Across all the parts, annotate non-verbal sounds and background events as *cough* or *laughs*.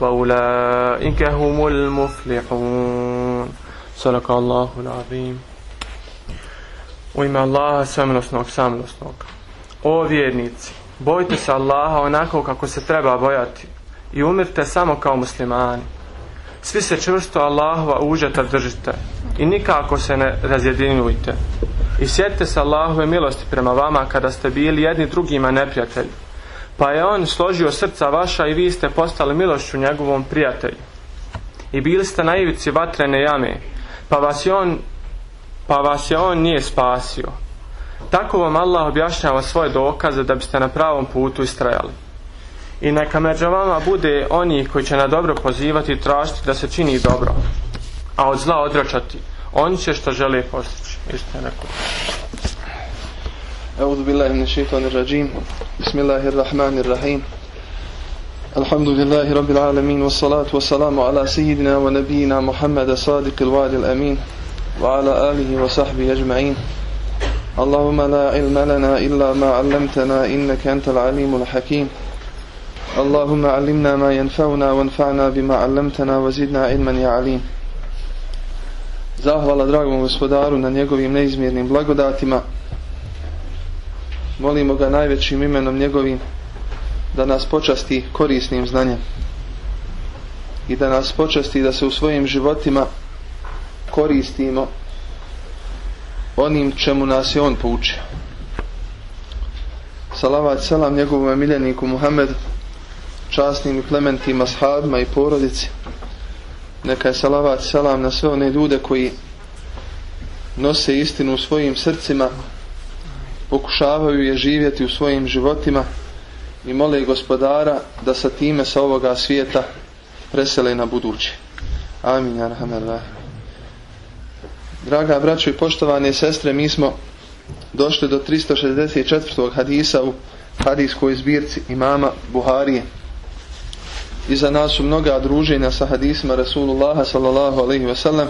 وأولئك هم المفلحون صدق الله العظيم U ime Allaha samilosnog, samilosnog. O vjernici, bojte se Allaha onako kako se treba bojati i umirte samo kao muslimani. Svi se čvrsto Allahova užeta držite i nikako se ne razjedinjujte. I sjetite se Allahove milosti prema vama kada ste bili jedni drugima neprijatelji. pa je on složio srca vaša i vi ste postali milošću njegovom prijatelju. I bili ste na ivici vatrene jame, pa vas je on, pa vas je on nije spasio. Tako vam Allah objašnjava svoje dokaze da biste na pravom putu istrajali. I neka među vama bude oni koji će na dobro pozivati i tražiti da se čini dobro, a od zla odvraćati. Oni će što žele postići. Isto je. أعوذ بالله من الشيطان الرجيم. بسم الله الرحمن الرحيم. الحمد لله رب العالمين والصلاة والسلام على سيدنا ونبينا محمد صادق الوعد الأمين وعلى آله وصحبه أجمعين. اللهم لا علم لنا إلا ما علمتنا إنك أنت العليم الحكيم. اللهم علمنا ما ينفعنا وانفعنا بما علمتنا وزدنا علما يا عليم. Zahvala dragom gospodaru na njegovim neizmjernim blagodatima Molimo ga najvećim imenom njegovim da nas počasti korisnim znanjem i da nas počasti da se u svojim životima koristimo onim čemu nas je on poučio. Salavat selam njegovom miljeniku Muhammedu, časnim i plementima, shabima i porodici. Neka je salavat selam na sve one ljude koji nose istinu u svojim srcima pokušavaju je živjeti u svojim životima i mole gospodara da sa time sa ovoga svijeta presele na buduće. Amin. Draga braćo i poštovane sestre, mi smo došli do 364. hadisa u hadijskoj zbirci imama Buharije. Iza nas su mnoga druženja sa hadisima Rasulullaha sallallahu alaihi wasallam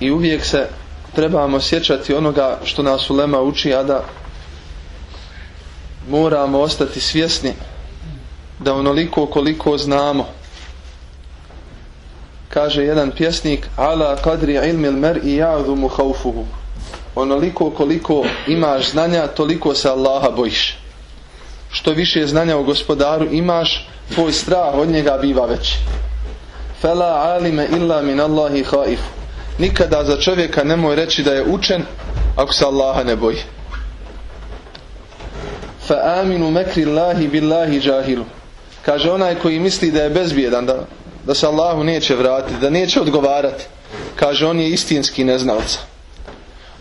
i uvijek se trebamo sjećati onoga što nas ulema uči, a da moramo ostati svjesni da onoliko koliko znamo. Kaže jedan pjesnik ala kadri ilmil mer i mu haufuhu onoliko koliko imaš znanja toliko se Allaha bojiš. Što više znanja o gospodaru imaš tvoj strah od njega biva veći. Fela alime illa min Allahi haifu nikada za čovjeka nemoj reći da je učen ako se Allaha ne boji. Fa aminu mekri Allahi billahi džahilu. Kaže onaj koji misli da je bezbjedan, da, da se Allahu neće vratiti, da neće odgovarati. Kaže on je istinski neznalca.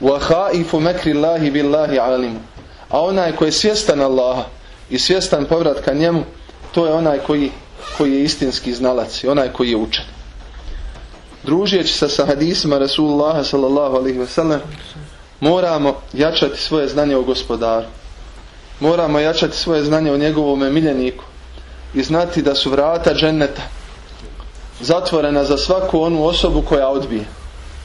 Wa haifu mekri Allahi billahi alimu. A onaj koji je svjestan Allaha i svjestan povratka njemu, to je onaj koji, koji je istinski znalac i onaj koji je učen družeći se sa hadisima Rasulullah sallallahu alaihi wasallam moramo jačati svoje znanje o gospodaru. Moramo jačati svoje znanje o njegovom miljeniku i znati da su vrata dženneta zatvorena za svaku onu osobu koja odbije.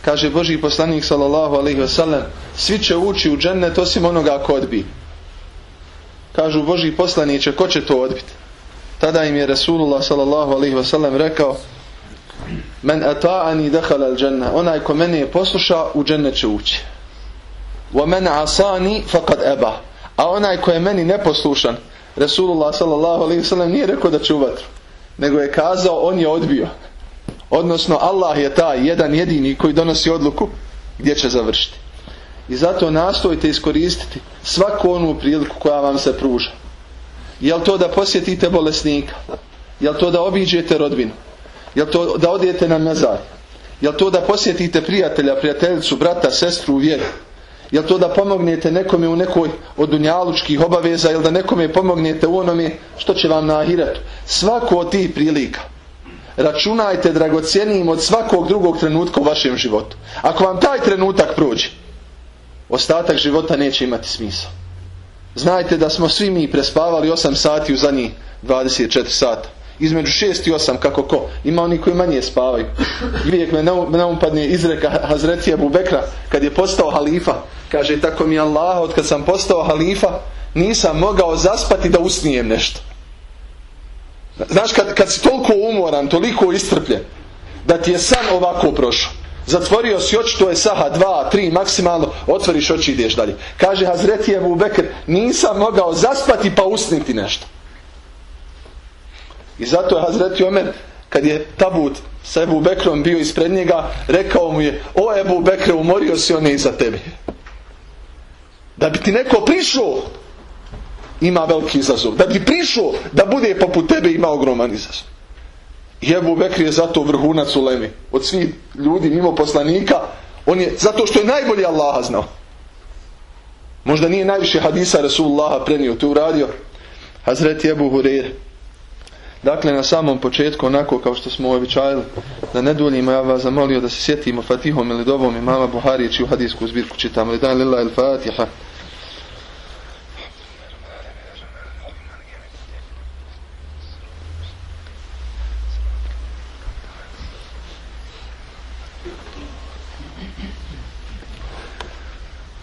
Kaže Boži poslanik sallallahu alaihi wasallam svi će ući u džennet osim onoga ko odbije. Kažu Boži poslaniće ko će to odbiti? Tada im je Rasulullah sallallahu alaihi wasallam rekao Men ata'ani dakhala al-janna. Onaj ko mene posluša u džennet će ući. Wa men asani faqad aba. A onaj ko je meni neposlušan, Rasulullah sallallahu alejhi ve nije rekao da će u nego je kazao on je odbio. Odnosno Allah je taj jedan jedini koji donosi odluku gdje će završiti. I zato nastojite iskoristiti svaku onu priliku koja vam se pruža. Jel to da posjetite bolesnika? Jel to da obiđete rodbinu? Jel to da odijete na mezar? Jel to da posjetite prijatelja, prijateljicu, brata, sestru u vjeru? Jel to da pomognete nekome u nekoj od dunjalučkih obaveza ili da nekome pomognete u onome što će vam na ahiretu? Svako od tih prilika računajte dragocjenijim od svakog drugog trenutka u vašem životu. Ako vam taj trenutak prođe, ostatak života neće imati smisla. Znajte da smo svi mi prespavali 8 sati u zadnjih 24 sata. Između 6 i 8 kako ko. Ima oni koji manje spavaju. I uvijek me naupadne izreka Hazretija Bubekra kad je postao halifa. Kaže tako mi Allah od kad sam postao halifa nisam mogao zaspati da usnijem nešto. Znaš kad, kad si toliko umoran, toliko istrpljen da ti je san ovako prošao. Zatvorio si oči, to je saha, dva, tri, maksimalno, otvoriš oči i ideš dalje. Kaže Hazreti Ebu Bekr, nisam mogao zaspati pa usniti nešto. I zato je Hazreti Omer, kad je tabut sa Ebu Bekrom bio ispred njega, rekao mu je, o Ebu Bekre, umorio si one iza tebe. Da bi ti neko prišao, ima veliki izazov. Da bi prišao da bude poput tebe, ima ogroman izazov. I Ebu Bekr je zato vrhunac u Lemi. Od svih ljudi mimo poslanika, on je, zato što je najbolji Allaha znao. Možda nije najviše hadisa Rasulullaha prenio, to uradio Hazreti Ebu Hureyre. Dakle, na samom početku, onako kao što smo običajili, da ne duljimo, ja vas zamolio da se sjetimo Fatihom ili Dovom imama Buharije, čiju hadijsku zbirku čitamo. Lidan lillah il Fatiha.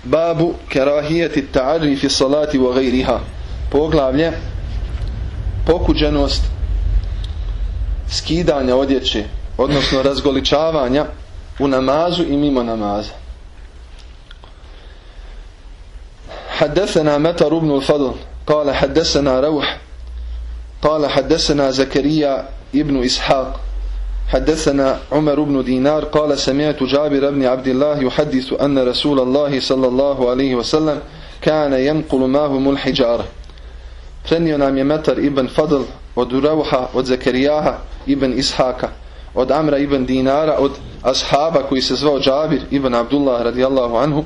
Babu kerahijeti ta'arri fi salati wa gajriha. Poglavlje pokuđenost skidanja odjeće, odnosno razgoličavanja u namazu i mimo namaza. حدثنا متر الفضل قال حدثنا روح قال حدثنا زكريا ابن إسحاق حدثنا عمر بن دينار قال سمعت جابر بن عبد الله يحدث أن رسول الله صلى الله عليه وسلم كان ينقل معهم الحجارة Prenio nam ibn Fadl od Urauha, od Zekerijaha ibn Ishaka, od Amra ibn Dinara, od ashaba koji se zvao Džabir ibn Abdullah radijallahu anhu,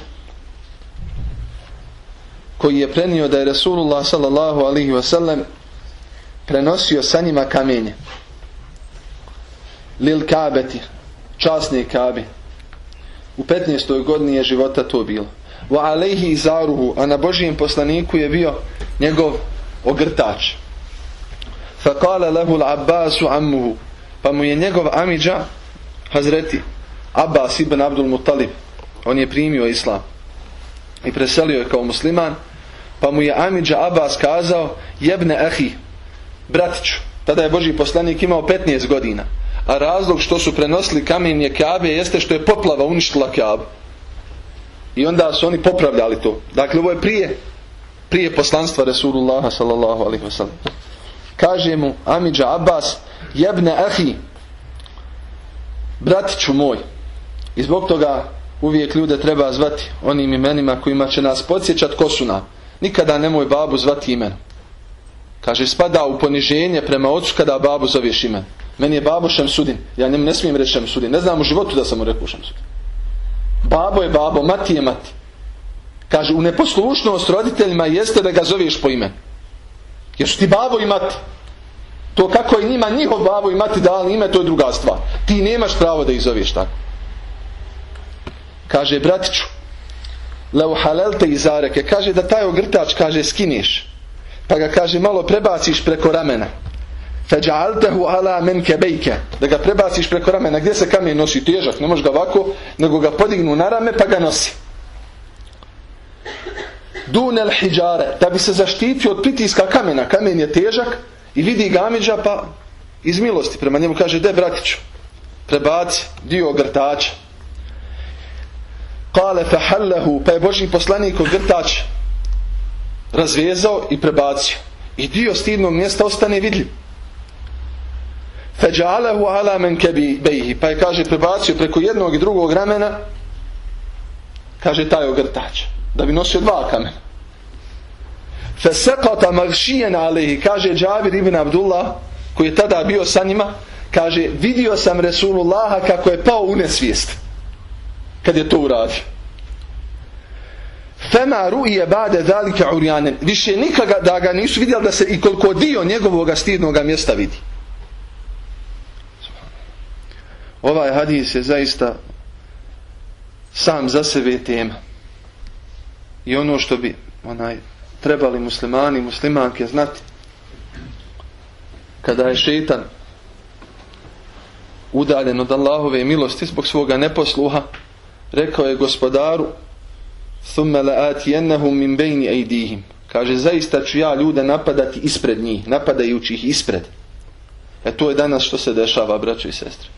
koji je prenio da je Rasulullah sallallahu alihi wasallam prenosio sa njima kamenje. Lil Kabeti, časne Kabe. U 15. godini je života to bilo. Wa alejhi izaruhu, a na Božijem poslaniku je bio njegov ogrtač. Fakale lehu l'Abbasu ammuhu. Pa mu je njegov amidža, Hazreti Abbas ibn Abdul Muttalib, on je primio islam i preselio je kao musliman, pa mu je amidža Abbas kazao, jebne ahi, bratiću, tada je Boži poslanik imao 15 godina, a razlog što su prenosili kamenje Kabe jeste što je poplava uništila Kabe. I onda su oni popravljali to. Dakle, ovo je prije prije poslanstva Resulullaha sallallahu alaihi wasallam. Kaže mu Amidža Abbas, jebne ahi, bratiću moj. I zbog toga uvijek ljude treba zvati onim imenima kojima će nas podsjećat ko su nam. Nikada nemoj babu zvati imen. Kaže, spada u poniženje prema ocu kada babu zoveš imen. Meni je babo Šemsudin. Ja njemu ne smijem reći Šemsudin. Ne znam u životu da sam mu rekao Šemsudin. Babo je babo, mati je mati. Kaže, u neposlušnost roditeljima jeste da ga zoveš po imen. Jer su ti babo i mati. To kako je njima njihov babo i mati dali ime, to je druga stvar. Ti nemaš pravo da ih zoveš tako. Kaže, bratiću, leo halelte iz zareke, kaže da taj ogrtač, kaže, skiniš. Pa ga, kaže, malo prebaciš preko ramena. Feđaltehu ala men kebejke. Da ga prebaciš preko ramena. Gdje se kamen nosi? Težak. Ne može ga ovako, nego ga podignu na rame pa ga nosi dunel hijjare, da bi se zaštitio od pritiska kamena. Kamen je težak i vidi gamiđa pa iz milosti prema njemu kaže, de bratiću, prebaci dio grtača. Kale fahallahu, pa je Boži poslanik grtač razvezao i prebacio. I dio stidnog mjesta ostane vidljiv. Feđalehu ala men kebi pa je kaže prebacio preko jednog i drugog ramena kaže taj ogrtač da bi nosio dva kamena fesekata magšijen alihi kaže Džabir ibn Abdullah koji je tada bio sa njima kaže vidio sam Resulullaha kako je pao u nesvijest kad je to uradio Fema ru'ije bade dalike urjanen. Više nikada da ga nisu vidjeli da se i koliko dio njegovog stidnog mjesta vidi. Ovaj hadis je zaista sam za sebe tema I ono što bi onaj, trebali muslimani i muslimanke znati kada je šeitan udaljen od Allahove milosti zbog svoga neposluha rekao je gospodaru ثُمَّ لَآتِيَنَّهُمْ مِنْ بَيْنِ أَيْدِيهِمْ Kaže, zaista ću ja ljude napadati ispred njih, napadajući ih ispred. E to je danas što se dešava, braćo i sestre.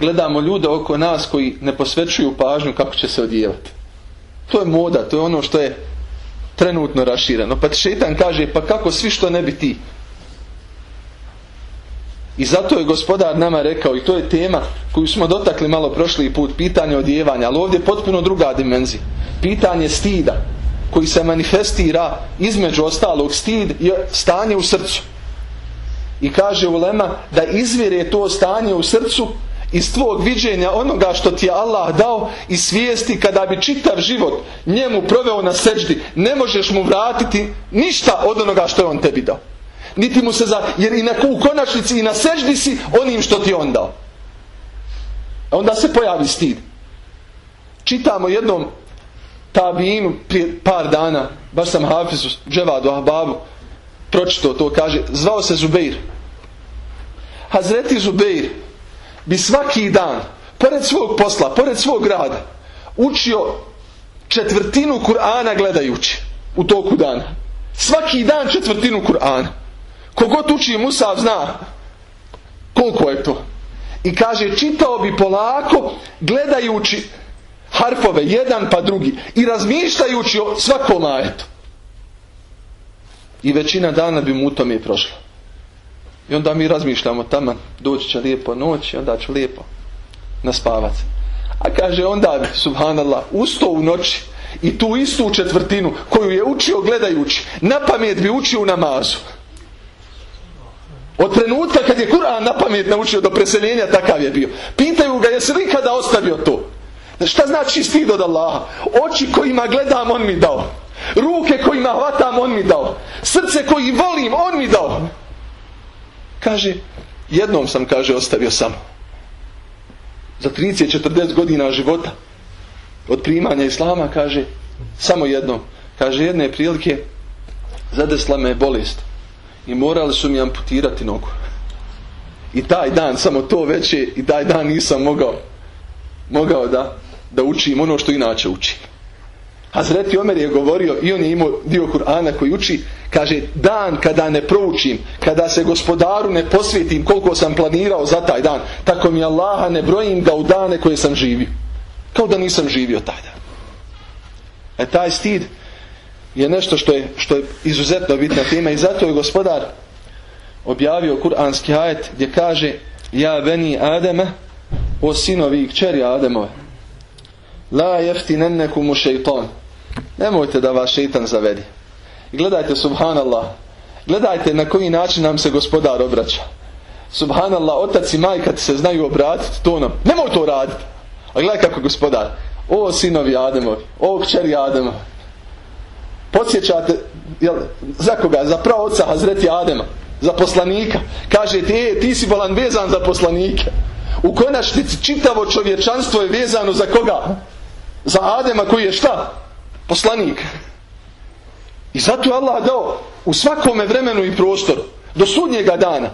Gledamo ljude oko nas koji ne posvećuju pažnju kako će se odijevati. To je moda, to je ono što je trenutno rašireno. Pa šetan kaže, pa kako svi što ne bi ti? I zato je gospodar nama rekao, i to je tema koju smo dotakli malo prošli put, pitanje odjevanja, ali ovdje je potpuno druga dimenzija. Pitanje stida koji se manifestira između ostalog stid je stanje u srcu. I kaže Ulema da izvire to stanje u srcu iz tvog viđenja onoga što ti je Allah dao i svijesti kada bi čitav život njemu proveo na seđdi, ne možeš mu vratiti ništa od onoga što je on tebi dao. Niti mu se za... Jer i na, u konačnici i na seždi si onim što ti on dao. Onda se pojavi stid. Čitamo jednom tabinu prije par dana, baš sam Hafizu, Dževadu, Ahbabu, pročito to, kaže, zvao se Zubeir. Hazreti Zubeir bi svaki dan, pored svog posla, pored svog rada, učio četvrtinu Kur'ana gledajući u toku dana. Svaki dan četvrtinu Kur'ana. Kogod uči Musav zna koliko je to. I kaže, čitao bi polako, gledajući harfove, jedan pa drugi. I razmišljajući o svakom ajetu. I većina dana bi mu u tome prošla. I onda mi razmišljamo tamo, doći će lijepo noć i onda ću lijepo naspavat. A kaže, onda subhanallah, usto u noći i tu istu četvrtinu koju je učio gledajući, na pamet bi učio u namazu. Od trenutka kad je Kur'an na pamet naučio do preseljenja, takav je bio. Pitaju ga, jesi li ikada ostavio to? Šta znači stid od Allaha? Oči kojima gledam, on mi dao. Ruke kojima hvatam, on mi dao. Srce koji volim, on mi dao. Kaže, jednom sam, kaže, ostavio samo. Za 30-40 godina života od primanja Islama, kaže, samo jednom. Kaže, jedne prilike zadesla me bolest i morali su mi amputirati nogu. I taj dan, samo to veće, i taj dan nisam mogao, mogao da, da učim ono što inače učim. Hazreti Omer je govorio i on je imao dio Kur'ana koji uči, kaže dan kada ne proučim, kada se gospodaru ne posvetim koliko sam planirao za taj dan, tako mi Allaha ne brojim ga u dane koje sam živio. Kao da nisam živio taj dan. E taj stid je nešto što je, što je izuzetno bitna tema i zato je gospodar objavio kuranski ajet gdje kaže ja beni Ademe o sinovi i kćeri Ademove la jeftinennekum u nemojte da vas šeitan zavedi. Gledajte subhanallah. Gledajte na koji način nam se gospodar obraća. Subhanallah otac i majka se znaju obratiti to nam nemoj to raditi. A gledaj kako gospodar. O sinovi Ademovi o kćeri Ademovi podsjećate jel, za koga? Za pravo oca Hazreti Adema za poslanika. Kažete e, ti si bolan vezan za poslanike. U konačnici čitavo čovječanstvo je vezano za koga? za Adema koji je šta? Poslanik i zato je Allah dao u svakome vremenu i prostoru do sudnjega dana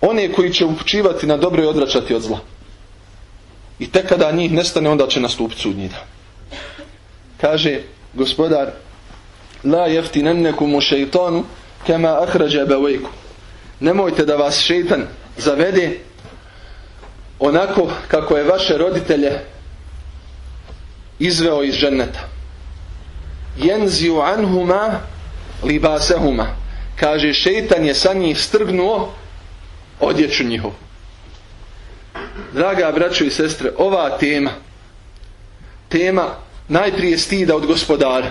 one koji će upućivati na dobro i odračati od zla i tek kada njih nestane onda će nastupiti sudnji dan kaže gospodar la jeftinennekum u šeitanu kema ahrađa bevejku. Nemojte da vas šeitan zavede onako kako je vaše roditelje izveo iz dženneta. Jenziju anhuma libasehuma. Kaže, šeitan je sa njih strgnuo odjeću njihov. Draga braćo i sestre, ova tema, tema najprije stida od gospodara.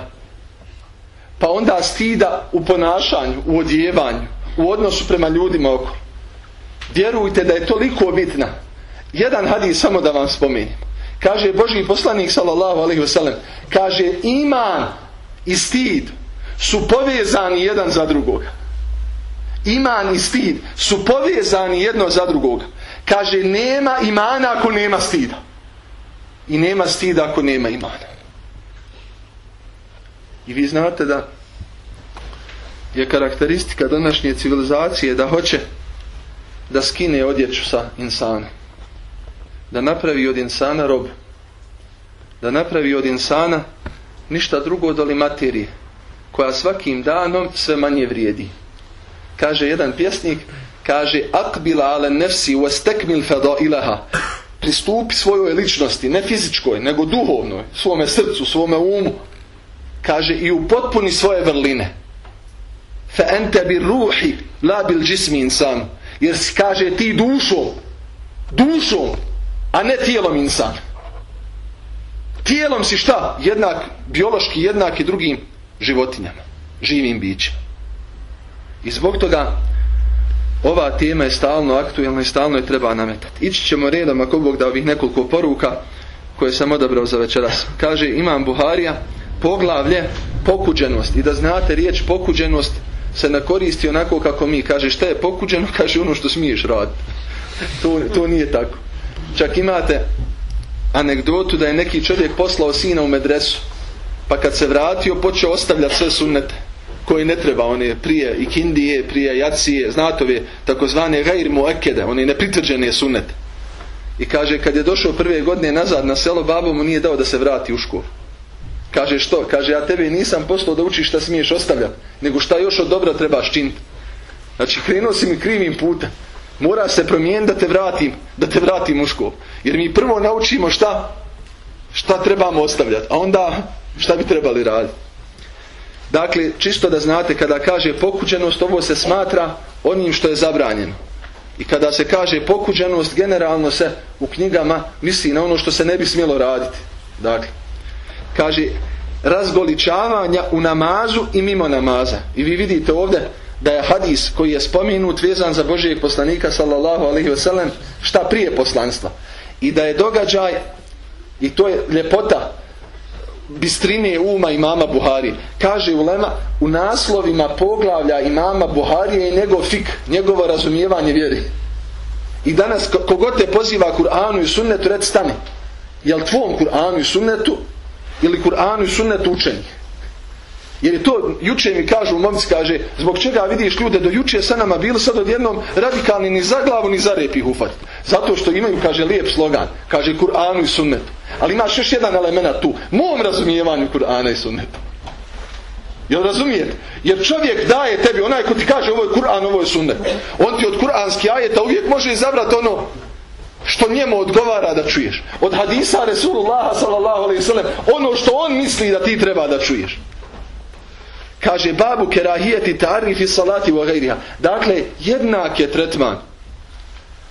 Pa onda stida u ponašanju, u odjevanju, u odnosu prema ljudima oko. Vjerujte da je toliko bitna. Jedan hadis samo da vam spomenem. Kaže Boži poslanik sallallahu alaihi wasallam, kaže iman i stid su povezani jedan za drugoga. Iman i stid su povezani jedno za drugoga. Kaže nema imana ako nema stida. I nema stida ako nema imana. I vi znate da je karakteristika današnje civilizacije da hoće da skine odjeću sa insana. Da napravi od insana rob. Da napravi od insana ništa drugo doli materije koja svakim danom sve manje vrijedi. Kaže jedan pjesnik, kaže akbila ale nefsi wastakmil ilaha pristupi svojoj ličnosti, ne fizičkoj, nego duhovnoj, svome srcu, svome umu. Kaže i u potpuni svoje vrline. Fa ente bi ruhi la bil džismi insan. Jer kaže ti dušom, dušom, a ne tijelom insan. Tijelom si šta? Jednak, biološki jednak i drugim životinjama, živim bićima. I zbog toga ova tema je stalno aktualna i stalno je treba nametati. Ići ćemo redom ako Bog da ovih nekoliko poruka koje sam odabrao za večeras. Kaže Imam Buharija poglavlje pokuđenost i da znate riječ pokuđenost se ne koristi onako kako mi. Kaže šta je pokuđeno? *laughs* Kaže ono što smiješ raditi. To, to nije tako. Čak imate anegdotu da je neki čovjek poslao sina u medresu pa kad se vratio počeo ostavljati sve sunnete koji ne treba, one prije ikindije, prije jacije, znatove, takozvane gajr ekede, one nepritvrđene sunnete. I kaže, kad je došao prve godine nazad na selo, babo mu nije dao da se vrati u školu. Kaže što? Kaže, ja tebe nisam poslao da učiš šta smiješ ostavljati, nego šta još od dobra trebaš činiti. Znači, krenuo si mi krivim putem. Mora se promijeniti da te vratim, da te vratim u školu. Jer mi prvo naučimo šta? Šta trebamo ostavljati. A onda šta bi trebali raditi. Dakle, čisto da znate, kada kaže pokuđenost, ovo se smatra onim što je zabranjeno. I kada se kaže pokuđenost, generalno se u knjigama misli na ono što se ne bi smjelo raditi. Dakle, kaže razgoličavanja u namazu i mimo namaza. I vi vidite ovdje da je hadis koji je spomenut vezan za Božijeg poslanika sallallahu alaihi wasallam šta prije poslanstva. I da je događaj i to je ljepota bistrine uma imama Buhari. Kaže Ulema u naslovima poglavlja imama Buharije i njegov fik, njegovo razumijevanje vjeri. I danas kogod te poziva Kur'anu i sunnetu, red stani. Jel tvom Kur'anu i sunnetu ili Kur'anu i sunnetu učenje? Jer je to, juče mi kažu, momci kaže, zbog čega vidiš ljude do juče sa nama bili sad odjednom radikalni ni za glavu ni za rep ih Zato što imaju, kaže, lijep slogan. Kaže Kur'anu i sunnetu. Ali imaš još jedan element tu. Mom razumijevanju Kur'ana i sunnetu. Jel razumijete? Jer čovjek daje tebi, onaj ko ti kaže ovo je Kur'an, ovo je sunnet. On ti od Kur'anski ajeta uvijek može izabrati ono što njemu odgovara da čuješ. Od hadisa Resulullah sallallahu ono što on misli da ti treba da čuješ. Kaže babu kerahijeti tarifi salati gajriha. Dakle, jednak je tretman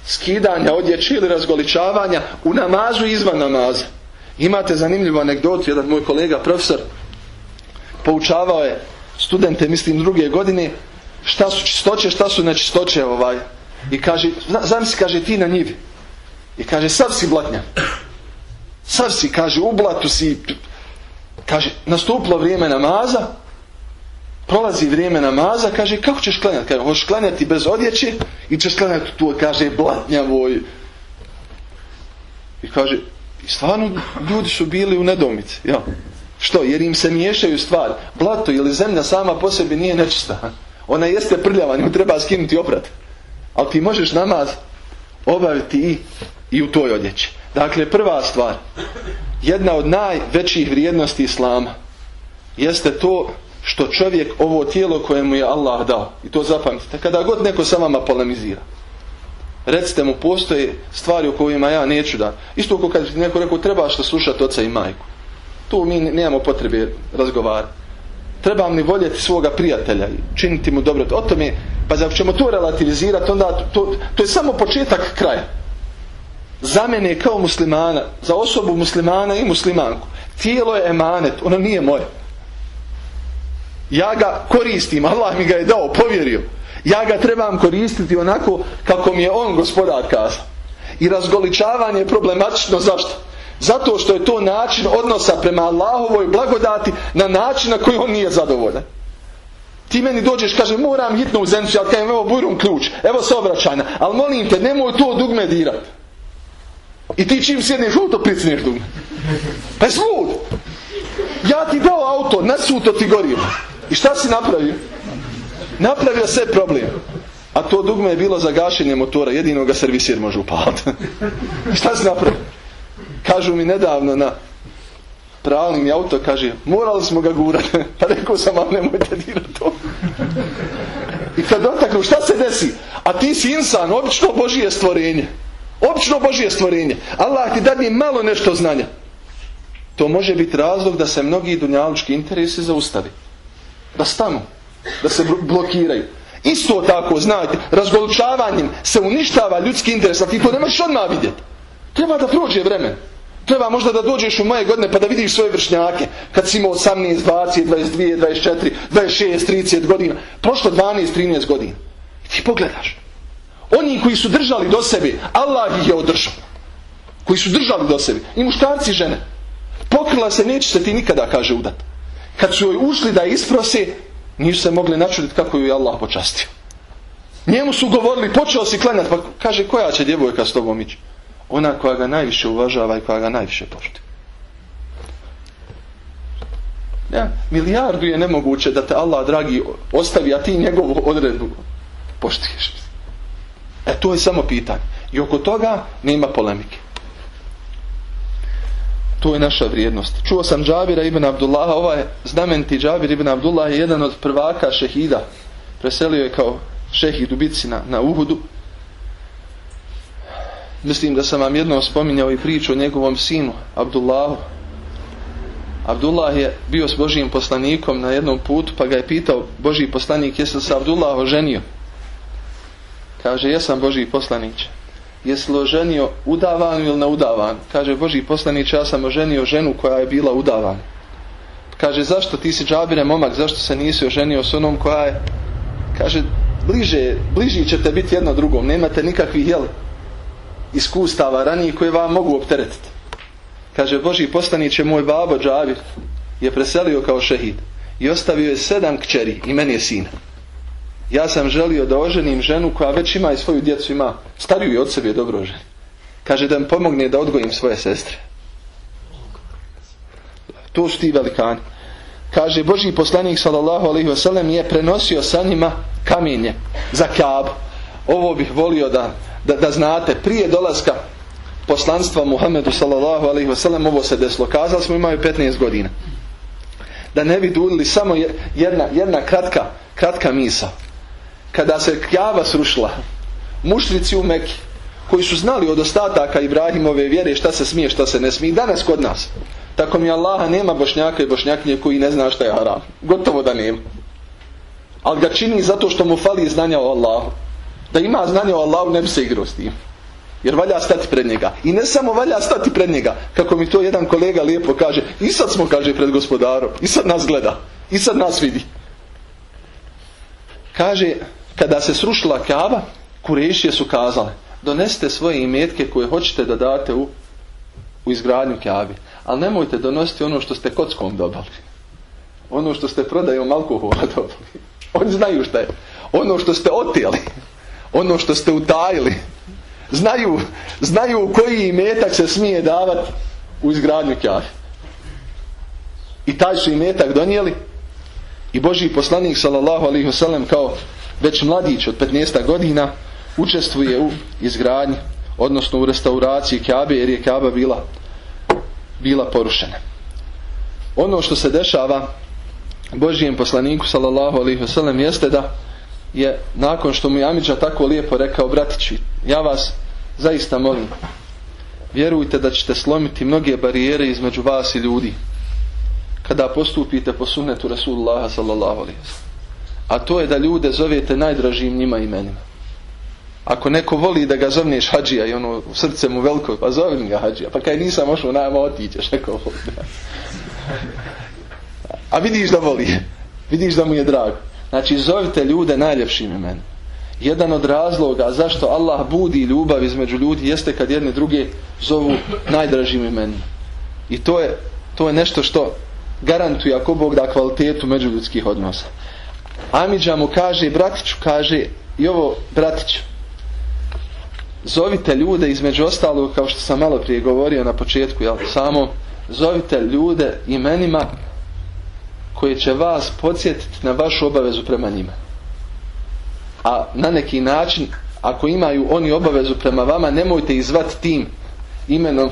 skidanja odjeće ili razgoličavanja u namazu i izvan namaza. Imate zanimljivu anegdotu, jedan moj kolega profesor poučavao je studente, mislim druge godine, šta su čistoće, šta su nečistoće ovaj. I kaže, zamisli, kaže ti na njivi. I kaže, sav si blatnja. Sav si, kaže, u blatu si. Kaže, nastupilo vrijeme namaza, prolazi vrijeme namaza, kaže, kako ćeš klanjati? Kaže, hoćeš klanjati bez odjeće i ćeš klanjati tu, kaže, blatnjavoj. I kaže, i stvarno ljudi su bili u nedomici. Ja. Što? Jer im se miješaju stvari. Blato ili zemlja sama po sebi nije nečista. Ona jeste prljava, nju treba skinuti oprat. Ali ti možeš namaz obaviti i, i u toj odjeći. Dakle, prva stvar, jedna od najvećih vrijednosti Islama jeste to što čovjek ovo tijelo koje mu je Allah dao. I to zapamtite. Kada god neko sa vama polemizira. Recite mu, postoje stvari o kojima ja neću da. Isto ako kad neko rekao, trebaš da slušati oca i majku. Tu mi nemamo potrebe razgovarati. Trebam li voljeti svoga prijatelja i činiti mu dobro. O tome, pa ako ćemo to relativizirati, onda to, to je samo početak kraja. Za mene kao muslimana, za osobu muslimana i muslimanku, Tijelo je emanet, ono nije moje. Ja ga koristim, Allah mi ga je dao, povjerio. Ja ga trebam koristiti onako kako mi je on gospodar kazao. I razgoličavanje je problematično zašto? Zato što je to način odnosa prema Allahovoj blagodati na način na koji on nije zadovoljan. Ti meni dođeš, kaže, moram hitno u zemlju, ali kajem, evo bujrum ključ, evo se obraćanja, ali molim te, nemoj to dugme dirat. I ti čim sjedneš u to pricneš dugme. Pa je svud. Ja ti dao auto, nasuto ti gorio. I šta si napravio? Napravio sve problem. A to dugme je bilo za gašenje motora, jedino ga servisir može upaliti. *laughs* šta si napravio? Kažu mi nedavno na pravni mi auto, kaže, morali smo ga gurati. *laughs* Pa rekao sam, ali nemojte dirati to. I kad dotaknu, šta se desi? A ti si insan, obično Božije stvorenje. Obično Božije stvorenje. Allah ti dadne malo nešto znanja. To može biti razlog da se mnogi dunjalučki interesi zaustavi. Da stanu. Da se blokiraju. Isto tako, znajte, razgolučavanjem se uništava ljudski interes, a ti to nemaš odmah vidjeti. Treba da prođe vremen. Treba možda da dođeš u moje godine pa da vidiš svoje vršnjake. Kad si imao 18, 20, 22, 24, 26, 30 godina. Prošlo 12, 13 godina. I ti pogledaš. Oni koji su držali do sebe, Allah ih je održao. Koji su držali do sebe. I muškarci i žene. Pokrila se, neće se ti nikada, kaže udat. Kad su joj ušli da isprose, nisu se mogli načuditi kako ju je Allah počastio. Njemu su govorili, počeo si klanjati, pa kaže koja će djevojka s tobom ići? Ona koja ga najviše uvažava i koja ga najviše poštuje. Ja, milijardu je nemoguće da te Allah dragi ostavi, a ti njegovu odredbu poštiješ. E to je samo pitanje. I oko toga nema polemike. To je naša vrijednost. Čuo sam Džabira ibn Abdullaha, ovaj znameniti Džabir ibn Abdullah je jedan od prvaka šehida. Preselio je kao šehid u bitci na, na Uhudu. Mislim da sam vam jednom spominjao i priču o njegovom sinu, Abdullahu. Abdullah je bio s Božijim poslanikom na jednom putu, pa ga je pitao Božiji poslanik, jesi li se Abdullah oženio? Kaže, jesam Božiji poslanić. Jesi li oženio udavanu ili na udavan? Kaže, Božiji poslanić, ja sam oženio ženu koja je bila udavana. Kaže, zašto ti si džabire momak, zašto se nisi oženio s onom koja je... Kaže, bliže, bliži ćete biti jedno drugom, nemate nikakvih, jel, iskustava ranije koje vam mogu opteretiti. Kaže, Boži poslaniće, moj babo Džabir je preselio kao šehid i ostavio je sedam kćeri i meni je sina. Ja sam želio da oženim ženu koja već ima i svoju djecu ima, stariju i od sebe je dobro ženi. Kaže da mi pomogne da odgojim svoje sestre. To su ti velikani. Kaže, Boži poslanik sallallahu alaihi wasallam je prenosio sa njima kamenje za kabu. Ovo bih volio da da, da znate, prije dolaska poslanstva Muhammedu sallallahu alaihi wasallam ovo se desilo. Kazali smo imaju 15 godina. Da ne bi duljili samo jedna, jedna kratka, kratka misa. Kada se kjava srušila, mušrici u Meki, koji su znali od ostataka Ibrahimove vjere šta se smije, šta se ne smije, danas kod nas. Tako mi Allaha nema bošnjaka i bošnjakinje koji ne zna šta je haram. Gotovo da nema. Ali ga čini zato što mu fali znanja o Allahu da ima znanje o Allahu ne bi se igrao s tim. Jer valja stati pred njega. I ne samo valja stati pred njega, kako mi to jedan kolega lijepo kaže, i sad smo, kaže, pred gospodarom, i sad nas gleda, i sad nas vidi. Kaže, kada se srušila kava, kurešije su kazale, donesite svoje imetke koje hoćete da date u, u izgradnju kavi. Ali nemojte donositi ono što ste kockom dobali. Ono što ste prodajom alkohola *laughs* dobili. Oni znaju šta je. Ono što ste otijeli ono što ste utajili. Znaju, znaju koji imetak se smije davati u izgradnju kjafe. I taj su imetak donijeli i Boži poslanik sallallahu alaihi wasallam kao već mladić od 15 godina učestvuje u izgradnji odnosno u restauraciji Kabe jer je Kaba bila bila porušena. Ono što se dešava Božijem poslaniku sallallahu alaihi wasallam jeste da je nakon što mu Amidža tako lijepo rekao bratiću, ja vas zaista molim vjerujte da ćete slomiti mnoge barijere između vas i ljudi kada postupite po sunnetu Rasulullaha sallallahu alaihi a to je da ljude zovete najdražim njima imenima Ako neko voli da ga zovneš hađija i ono u srce mu veliko, pa zovem ga hađija. Pa kaj nisam ošao nama otićeš neko voli. A vidiš da voli. Vidiš da mu je drago. Znači zovite ljude najljepšim imenom. Jedan od razloga zašto Allah budi ljubav između ljudi jeste kad jedne druge zovu najdražim imenima. I to je, to je nešto što garantuje ako Bog da kvalitetu međuljudskih odnosa. Amidža mu kaže, bratiću kaže, i ovo bratiću, zovite ljude između ostalog, kao što sam malo prije govorio na početku, jel, samo zovite ljude imenima koje će vas podsjetiti na vašu obavezu prema njima. A na neki način, ako imaju oni obavezu prema vama, nemojte izvati tim imenom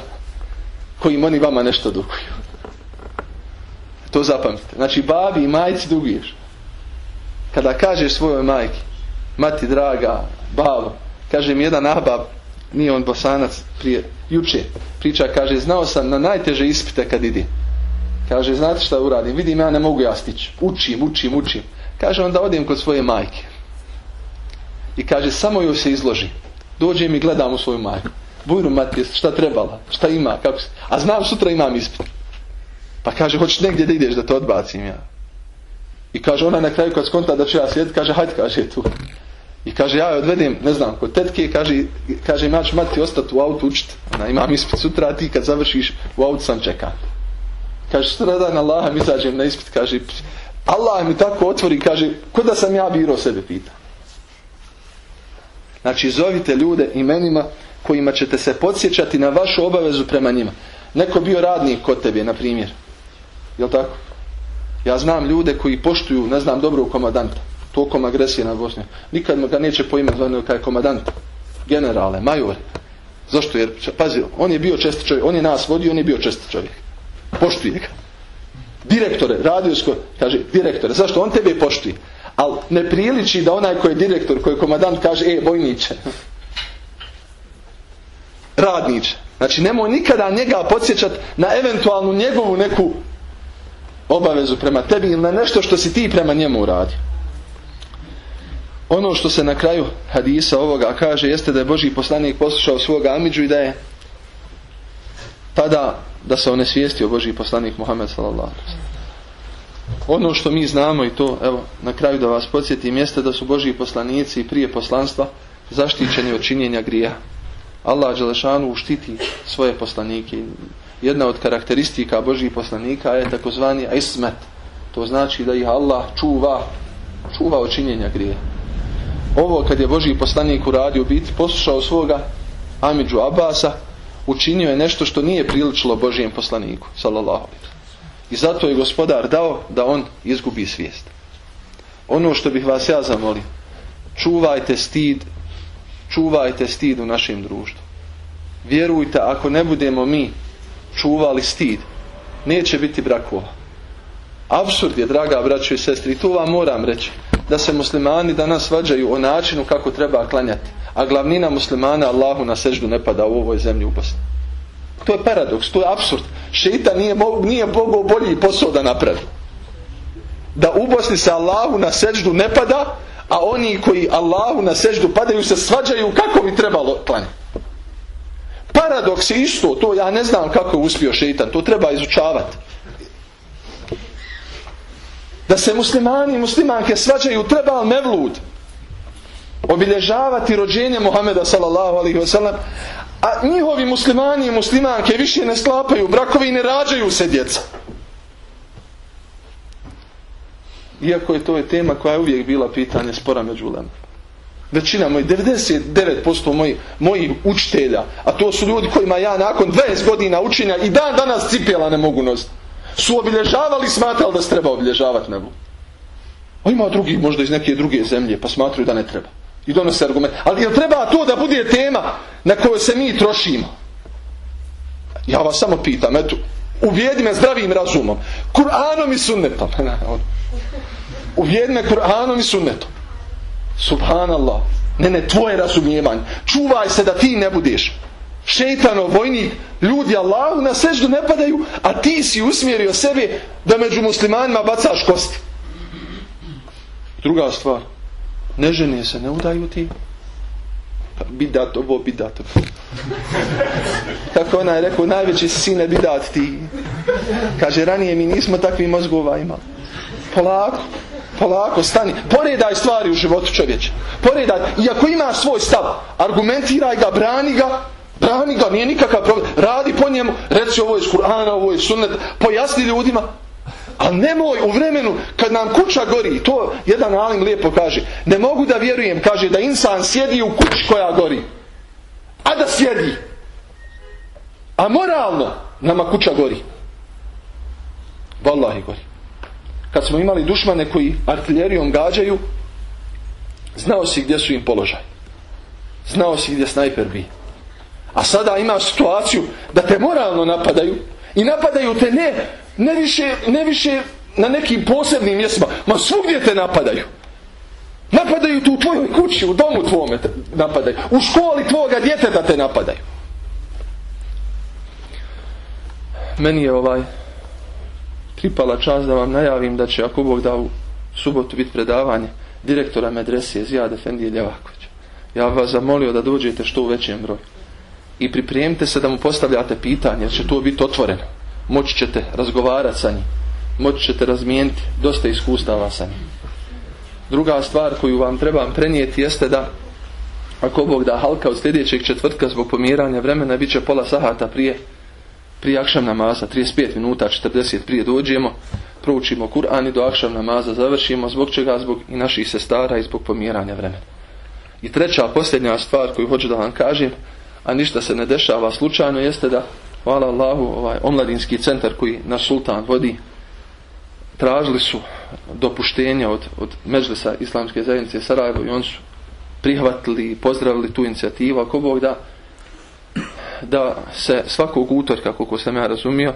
kojim oni vama nešto duguju. To zapamtite. Znači, babi i majci duguješ. Kada kažeš svojoj majki, mati draga, babo, kaže mi jedan ahbab, nije on bosanac, prije, juče, priča, kaže, znao sam na najteže ispite kad ide. Kaže, znate šta uradim? Vidim, ja ne mogu ja stići. Učim, učim, učim. Kaže, onda odem kod svoje majke. I kaže, samo joj se izloži. Dođem i gledam u svoju majku. Bujru, mati, šta trebala? Šta ima? Kako se... A znam, sutra imam ispit. Pa kaže, hoćeš negdje da ideš da to odbacim ja. I kaže, ona na kraju kad skonta da ću ja sjediti, kaže, hajde, kaže, tu. I kaže, ja je odvedem, ne znam, kod tetke, kaže, kaže ja ću mati ostati u autu učiti. Ona, imam ispit sutra, a ti kad završiš u autu sam čekam. Kaže, sutra dan Allaha mi izađem na ispit, kaže, Allah mi tako otvori, kaže, ko da sam ja biro sebe pita. Znači, zovite ljude imenima kojima ćete se podsjećati na vašu obavezu prema njima. Neko bio radnik kod tebe, na primjer. Jel tako? Ja znam ljude koji poštuju, ne znam, dobrog komadanta. Tokom agresije na Bosniju. Nikad ga neće po ime zvanu kao komadant. Generale, majore. Zašto? Jer, pazi, on je bio čest čovjek. On je nas vodio, on je bio čest čovjek. Poštuje ga. Direktore, radio sko, kaže, direktore, zašto? On tebe poštuje. Ali ne priliči da onaj koji je direktor, koji je komadant, kaže, e, bojniče. Radniče. Znači, nemoj nikada njega podsjećati na eventualnu njegovu neku obavezu prema tebi ili na nešto što si ti prema njemu uradio. Ono što se na kraju hadisa ovoga kaže jeste da je Boži poslanik poslušao svoga Amidžu i da je tada da se one o Boži poslanik Muhammed sallallahu Ono što mi znamo i to, evo, na kraju da vas podsjetim, jeste da su Boži poslanici prije poslanstva zaštićeni od činjenja grija. Allah Đelešanu štiti svoje poslanike. Jedna od karakteristika Božih poslanika je takozvani ismet. To znači da ih Allah čuva, čuva od činjenja grije. Ovo kad je Božji poslanik uradio biti, poslušao svoga Amidžu Abasa, učinio je nešto što nije priličilo Božijem poslaniku. I zato je gospodar dao da on izgubi svijest. Ono što bih vas ja zamolio, čuvajte stid čuvajte stid u našem društvu. Vjerujte, ako ne budemo mi čuvali stid, neće biti brakova. Absurd je, draga braćo i sestri, i tu vam moram reći, da se muslimani danas svađaju o načinu kako treba klanjati, a glavnina muslimana Allahu na seždu ne pada u ovoj zemlji u Bosni. To je paradoks, to je absurd. Šeita nije, nije Bogo bolji posao da napravi. Da u Bosni se Allahu na seždu ne pada, a oni koji Allahu na seždu padaju se svađaju kako bi trebalo klanjati. Paradoks je isto, to ja ne znam kako je uspio šeitan, to treba izučavati. Da se muslimani i muslimanke svađaju, treba li mevlud? Obilježavati rođenje Muhameda sallallahu alaihi wasallam, a njihovi muslimani i muslimanke više ne sklapaju brakovi i ne rađaju se djeca. Iako je to je tema koja je uvijek bila pitanje spora među ulema. Većina moj, 99% mojih moji učitelja, a to su ljudi kojima ja nakon 20 godina učenja i dan danas cipjela ne mogu nositi, su obilježavali i smatrali da se treba obilježavati nebo. A ima drugi, možda iz neke druge zemlje, pa smatruju da ne treba. I donose argument. Ali jel treba to da bude tema na kojoj se mi trošimo? Ja vas samo pitam, eto, uvijedi me zdravim razumom. Kur'anom i sunnetom. *laughs* Uvijedi me Kur'anom i sunnetom. Subhanallah. Ne, ne, tvoje razumijevanje. Čuvaj se da ti ne budeš šeitanov vojnik, ljudi Allahu na seždu ne padaju, a ti si usmjerio sebe da među muslimanima bacaš kosti. Druga stvar, ne žene se, ne udaju ti. bidat ovo, bidat. Kako ona je rekao, najveći sine bidat ti. Kaže, ranije mi nismo takvi mozgova imali. Polako, polako, stani. Poredaj stvari u životu čovječa. Poredaj, iako ima svoj stav, argumentiraj ga, brani ga, brani ga, nije nikakav problem. Radi po njemu, reci ovo iz Kur'ana, ovo je sunnet, pojasni ljudima. Ali nemoj u vremenu kad nam kuća gori, to jedan alim lijepo kaže, ne mogu da vjerujem, kaže da insan sjedi u kući koja gori. A da sjedi. A moralno nama kuća gori. Wallahi gori. Kad smo imali dušmane koji artiljerijom gađaju, znao si gdje su im položaj. Znao si gdje snajper bi. A sada imaš situaciju da te moralno napadaju i napadaju te ne, ne, više, ne više na nekim posebnim mjestima, ma svugdje te napadaju. Napadaju tu u tvojoj kući, u domu tvome te napadaju. U školi tvoga djeteta te napadaju. Meni je ovaj pripala čast da vam najavim da će ako Bog da u subotu biti predavanje direktora medresije Zijade Fendije Ljevaković. Ja vas zamolio da dođete što u većem broju. I pripremite se da mu postavljate pitanje jer će to biti otvoreno. Moći ćete razgovarati sa njim. Moći ćete razmijeniti dosta iskustava sa njim. Druga stvar koju vam trebam prenijeti jeste da ako Bog da halka od sljedećeg četvrtka zbog pomjeranja vremena bit će pola sahata prije prije akšam namaza, 35 minuta, 40 prije dođemo, proučimo Kur'an i do akšam namaza završimo, zbog čega, zbog i naših sestara i zbog pomjeranja vremena. I treća, posljednja stvar koju hoću da vam kažem, a ništa se ne dešava slučajno, jeste da, hvala Allahu, ovaj omladinski centar koji naš sultan vodi, tražili su dopuštenja od, od Međlisa Islamske zajednice Sarajevo i oni su prihvatili i pozdravili tu inicijativu, ako Bog da, da se svakog utorka, kako sam ja razumio,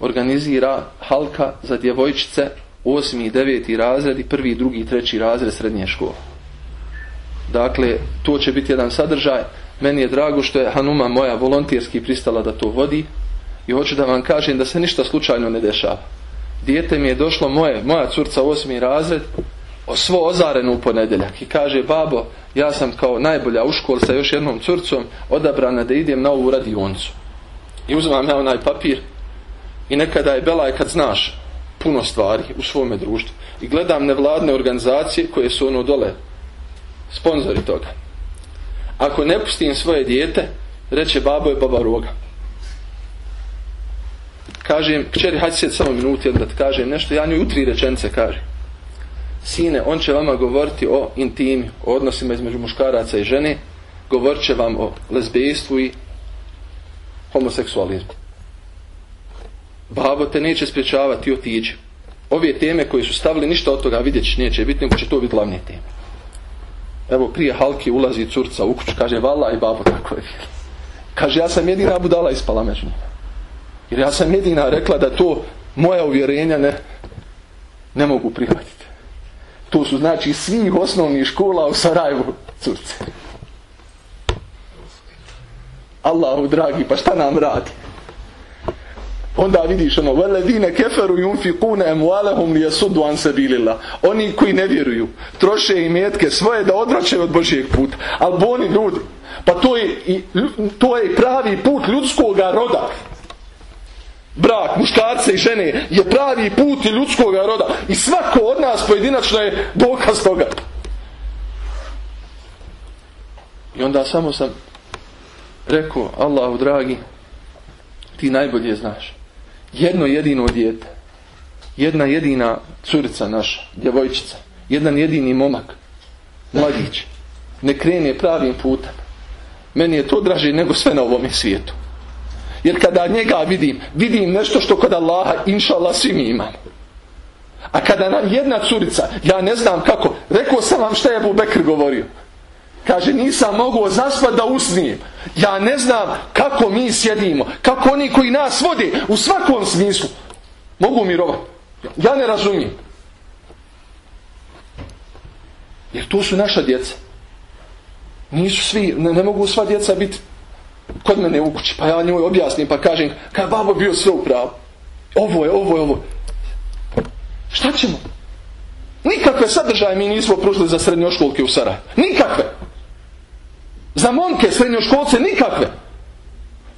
organizira halka za djevojčice osmi i deveti razred i prvi, drugi i treći razred srednje škole. Dakle, to će biti jedan sadržaj. Meni je drago što je Hanuma moja volontirski pristala da to vodi i hoću da vam kažem da se ništa slučajno ne dešava. Dijete mi je došlo moje, moja curca osmi razred svo ozareno u ponedjeljak. I kaže babo ja sam kao najbolja u školi sa još jednom curcom odabrana da idem na ovu radioncu. I uzmam ja onaj papir i nekada je belaj kad znaš puno stvari u svome društvu. I gledam nevladne organizacije koje su ono dole sponzori toga. Ako ne pustim svoje dijete reće babo je baba roga. Kažem kćeri hajde sjeti samo minuti da ti kažem nešto? Ja nju u tri rečence kažem sine, on će vama govoriti o intimi, o odnosima između muškaraca i žene, govorit će vam o lezbijstvu i homoseksualizmu. Babo te neće spriječavati otići. Ove teme koje su stavili, ništa od toga vidjet će, neće biti, nego će to biti glavne teme. Evo, prije Halki ulazi curca u kuću, kaže, vala i babo tako je. Kaže, ja sam jedina budala ispala među. Jer ja sam jedina rekla da to moja uvjerenja ne, ne mogu prihvatiti. To su znači svih osnovnih škola u Sarajevu curce. Allahu dragi, pa šta nam radi? Onda vidiš ono, veledine keferu yunfikune emualehum li jesudu an sabilillah. Oni koji ne vjeruju, troše i metke svoje da odvraćaju od Božijeg puta. Ali boni ljudi, pa to je, to je pravi put ljudskog roda brak muškarca i žene je pravi put ljudskog roda i svako od nas pojedinačno je dokaz toga. I onda samo sam rekao Allahu dragi ti najbolje znaš. Jedno jedino dijete jedna jedina curica naša djevojčica jedan jedini momak mladić ne krene pravim putem. Meni je to draže nego sve na ovom svijetu jer kada njega vidim, vidim nešto što kod Allaha, inša Allah, svi mi imamo. A kada nam jedna curica, ja ne znam kako, rekao sam vam što je Ebu Bekr govorio. Kaže, nisam mogao zaspat da usnijem. Ja ne znam kako mi sjedimo, kako oni koji nas vode u svakom smislu mogu mirovati. Ja ne razumijem. Jer to su naša djeca. Nisu svi, ne, ne mogu sva djeca biti kod mene u kući, pa ja njoj objasnim, pa kažem, kada babo bio sve u pravu. Ovo je, ovo je, ovo. Šta ćemo? Nikakve sadržaje mi nismo pružili za srednjoškolke u Sarajevo. Nikakve. Za momke srednjoškolce nikakve.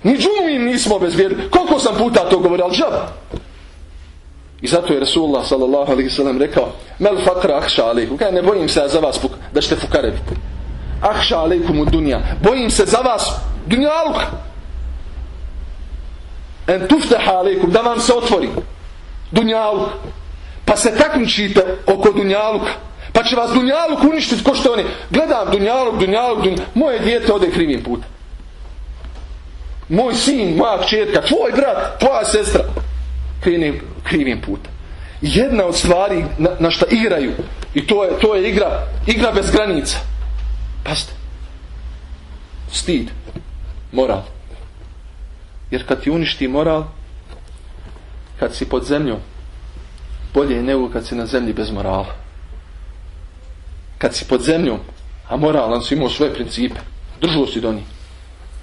Ni džumu im nismo obezbijedili. Koliko sam puta to govorio, ali žaba. I zato je Rasulullah sallallahu alaihi sallam rekao Mel fakra ahša alaikum. Kaj ne bojim se za vas da ćete fukare biti. Ahša alaikum u dunja. Bojim se za vas dunjaluk. En tufteha alaikum. Da vam se otvori. Dunjaluk. Pa se takmičite oko dunjaluka. Pa će vas dunjaluk uništiti ko što oni. Gledam dunjaluk, dunjaluk, dunjaluk. Moje dijete ode krivim putem. Moj sin, moja čerka, tvoj brat, tvoja sestra krene krivim putem. Jedna od stvari na, na šta igraju i to je, to je igra, igra bez granica. Pazite. Stid. Moral. Jer kad ti uništi moral, kad si pod zemljom, bolje je nego kad si na zemlji bez morala. Kad si pod zemljom, a moralan si imao svoje principe, držao si do njih.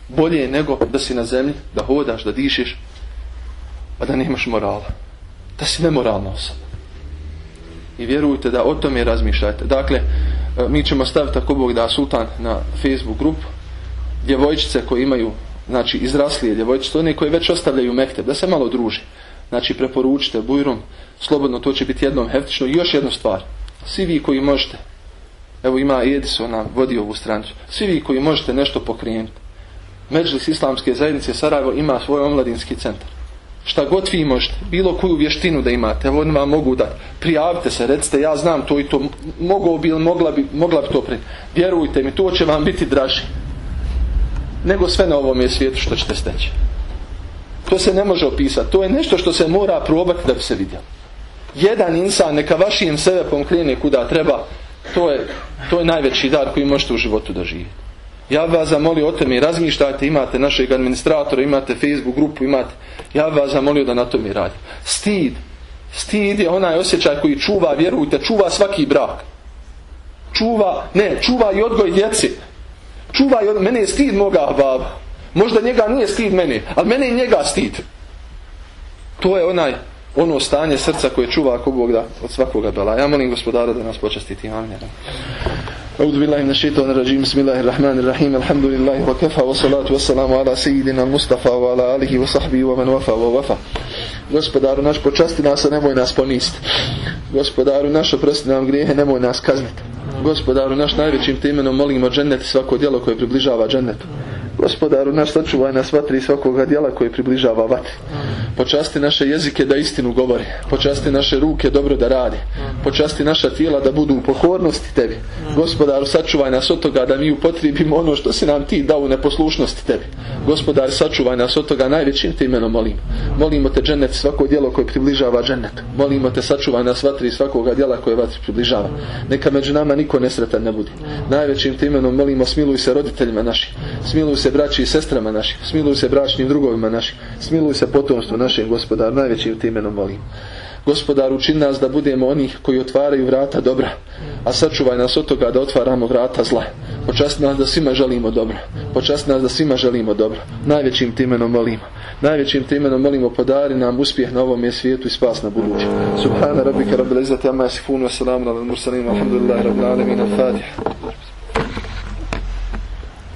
Bolje je nego da si na zemlji, da hodaš, da dišeš, a da nemaš morala. Da si nemoralna osoba. I vjerujte da o tome razmišljajte. Dakle, e, mi ćemo staviti ako Bog da sultan na Facebook grupu djevojčice koje imaju znači izraslije djevojčice, one koje već ostavljaju mekte, da se malo druži. Znači preporučite bujrom, slobodno to će biti jednom heftično. I još jednu stvar, svi vi koji možete, evo ima Edison nam vodi ovu stranicu, svi vi koji možete nešto pokrenuti, Međlis islamske zajednice Sarajevo ima svoj omladinski centar. Šta god vi možete, bilo koju vještinu da imate, evo vam mogu da prijavite se, recite ja znam to i to, mogao bi mogla bi, mogla bi to pre. Vjerujte mi, to će vam biti draži. Nego sve na ovom je svijetu što ćete steći. To se ne može opisati. To je nešto što se mora probati da bi se vidjelo. Jedan insan neka vašim sebepom krene kuda treba, to je, to je najveći dar koji možete u životu doživjeti. Ja vas zamolio o tome razmišljajte, imate našeg administratora, imate Facebook grupu, imate. Ja vas zamolio da na tome radi. Stid. Stid je onaj osjećaj koji čuva, vjerujte, čuva svaki brak. Čuva, ne, čuva i odgoj djeci Čuva i odgoj, mene je stid moga baba. Možda njega nije stid mene, ali mene je njega stid. To je onaj ono stanje srca koje čuva ako Bog da od svakoga bela. Ja molim gospodara da nas počasti tim amin. أعوذ بالله من الشيطان الرجيم بسم الله الرحمن الرحيم الحمد لله وكفى والصلاة والسلام على سيدنا المصطفى وعلى آله وصحبه ومن وفى ووفى Gospodaru naš počasti nas, a nemoj nas ponist. Gospodaru naš oprosti nam grijehe, nemoj nas kazniti. Gospodaru naš najvećim te imenom molimo džennet svako djelo koje približava džennetu. Gospodaru naš sačuvaj nas vatri svakoga djela koje približava vatri. Počasti naše jezike da istinu govori. Počasti naše ruke dobro da radi. Počasti naša tijela da budu u pokornosti tebi. Gospodaru sačuvaj nas od toga da mi upotrijebimo ono što si nam ti dao u neposlušnosti tebi. Gospodar sačuvaj nas od toga najvećim te imenom molimo. Molimo te džennet svako djelo koje približava džennetu. Molimo te sačuvaj nas vatri svakoga djela koje vatri približava. Neka među nama niko nesretan ne bude. Najvećim te imenom molimo smiluj se roditeljima našim. Smiluj se braći i sestrama našim. Smiluj se bračnim drugovima našim. Smiluj se potomstvu našem gospodar. Najvećim te imenom molim. Gospodar učini nas da budemo onih koji otvaraju vrata dobra, a sačuvaj nas od toga da otvaramo vrata zla. Počasti nas da svima želimo dobro. Počasti nas da svima želimo dobro. Najvećim timenom molimo. Najvećim timenom molimo podari nam uspjeh na ovom svijetu i spas na buduće. Subhana rabbika rabbil izzati amma yasifun wa salamun alal mursalin walhamdulillahi rabbil alamin. Al-Fatiha.